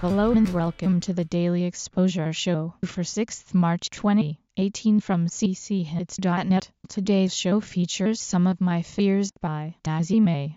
Hello and welcome to the Daily Exposure Show for 6th March 2018 from cchits.net. Today's show features some of my fears by Dazzy May.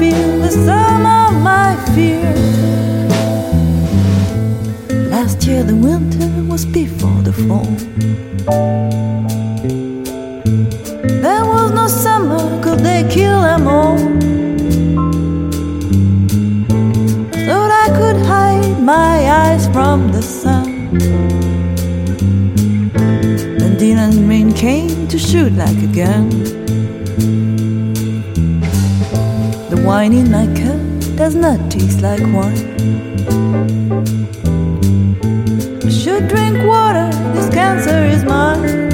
my the sum of my fears. Last year the winter was before the fall. There was no summer, could they kill them all? Thought I could hide my eyes from the sun. Then Dylan's rain came to shoot like a gun. Wine in my cup does not taste like wine. I should drink water, this cancer is mine.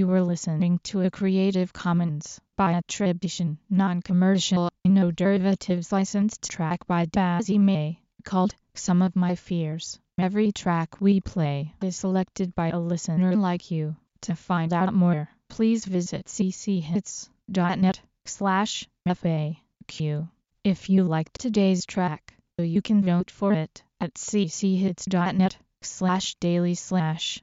You were listening to a Creative Commons by attribution, non-commercial, no derivatives licensed track by Dazzy May, called Some of My Fears. Every track we play is selected by a listener like you. To find out more, please visit cchits.net slash FAQ. If you liked today's track, you can vote for it at cchits.net slash daily slash